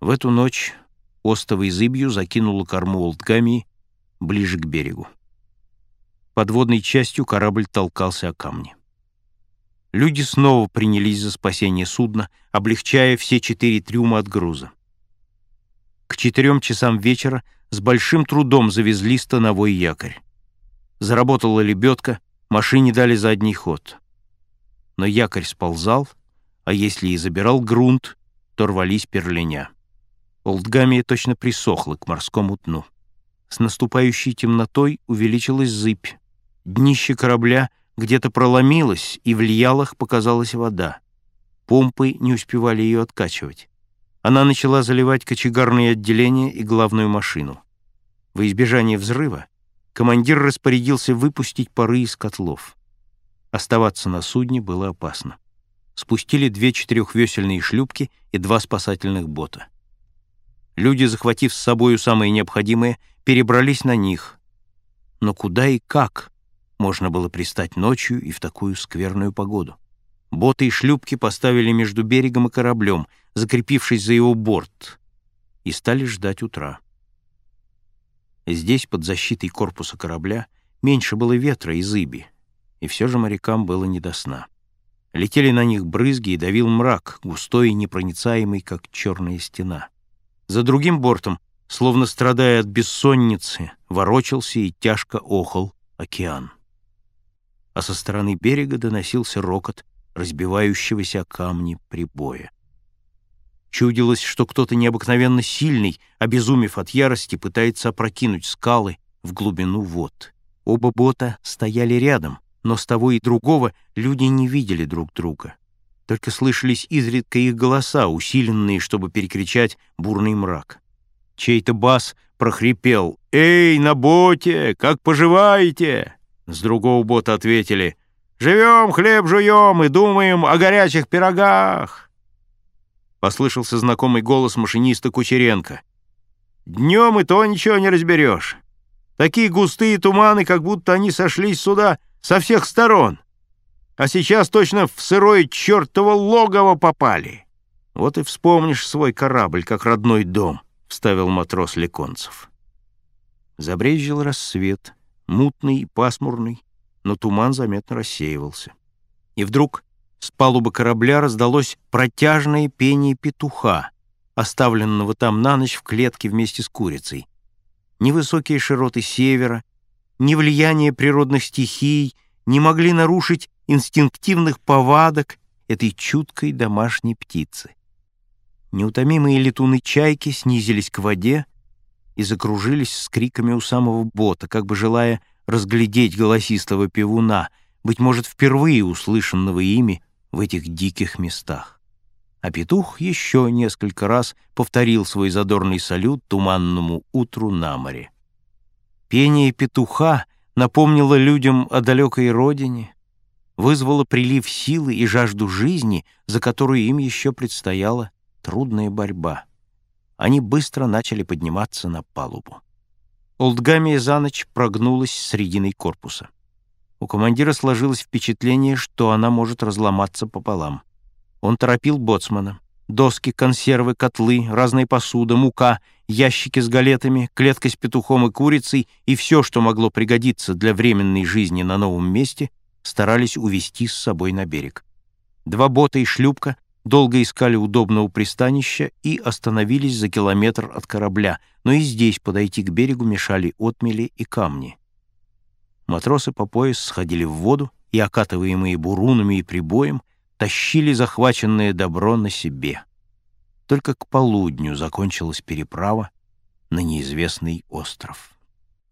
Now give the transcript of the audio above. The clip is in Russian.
В эту ночь остовой зыбью закинула корму Олдгамии ближе к берегу. Подводной частью корабль толкался о камни. Люди снова принялись за спасение судна, облегчая все четыре трюма от груза. К четырем часам вечера с большим трудом завезли становой якорь. Заработала лебедка, машине дали задний ход. Но якорь сползал, а если и забирал грунт, то рвались перленя. Олдгамия точно присохла к морскому дну. С наступающей темнотой увеличилась зыбь. Днище корабля где-то проломилось, и в льялах показалась вода. Помпы не успевали ее откачивать. Она начала заливать кочегарные отделения и главную машину. Во избежание взрыва командир распорядился выпустить пары из котлов. Оставаться на судне было опасно. Спустили две четырехвесельные шлюпки и два спасательных бота. Люди, захватив с собою самое необходимое, перебрались на них. Но куда и как можно было пристать ночью и в такую скверную погоду? Боты и шлюпки поставили между берегом и кораблем, закрепившись за его борт, и стали ждать утра. Здесь, под защитой корпуса корабля, меньше было ветра и зыби, и все же морякам было не до сна. Летели на них брызги и давил мрак, густой и непроницаемый, как черная стена. За другим бортом, словно страдая от бессонницы, ворочался и тяжко охал океан. А со стороны берега доносился рокот разбивающегося о камни прибоя. Чудилось, что кто-то необыкновенно сильный, обезумев от ярости, пытается опрокинуть скалы в глубину вод. Оба бота стояли рядом, но с того и другого люди не видели друг друга. Только слышались изредка их голоса, усиленные, чтобы перекричать бурный мрак. Чей-то бас прохрипел «Эй, на боте, как поживаете?» С другого бота ответили «Живем, хлеб жуем и думаем о горячих пирогах». Послышался знакомый голос машиниста Кучеренко. «Днем и то ничего не разберешь. Такие густые туманы, как будто они сошлись сюда со всех сторон а сейчас точно в сырое чертово логово попали. Вот и вспомнишь свой корабль, как родной дом», — вставил матрос Леконцев. Забрезжил рассвет, мутный и пасмурный, но туман заметно рассеивался. И вдруг с палубы корабля раздалось протяжное пение петуха, оставленного там на ночь в клетке вместе с курицей. Ни высокие широты севера, ни влияние природных стихий не могли нарушить инстинктивных повадок этой чуткой домашней птицы. Неутомимые летуны-чайки снизились к воде и закружились с криками у самого бота, как бы желая разглядеть голосистого певуна, быть может, впервые услышанного ими в этих диких местах. А петух еще несколько раз повторил свой задорный салют туманному утру на море. Пение петуха напомнило людям о далекой родине, вызвало прилив силы и жажду жизни, за которую им еще предстояла трудная борьба. Они быстро начали подниматься на палубу. Олдгамия за ночь прогнулась срединой корпуса. У командира сложилось впечатление, что она может разломаться пополам. Он торопил боцмана. Доски, консервы, котлы, разная посуда, мука, ящики с галетами, клетка с петухом и курицей и все, что могло пригодиться для временной жизни на новом месте, старались увести с собой на берег. Два бота и шлюпка долго искали удобного пристанища и остановились за километр от корабля, но и здесь подойти к берегу мешали отмели и камни. Матросы по пояс сходили в воду и, окатываемые бурунами и прибоем, тащили захваченное добро на себе. Только к полудню закончилась переправа на неизвестный остров.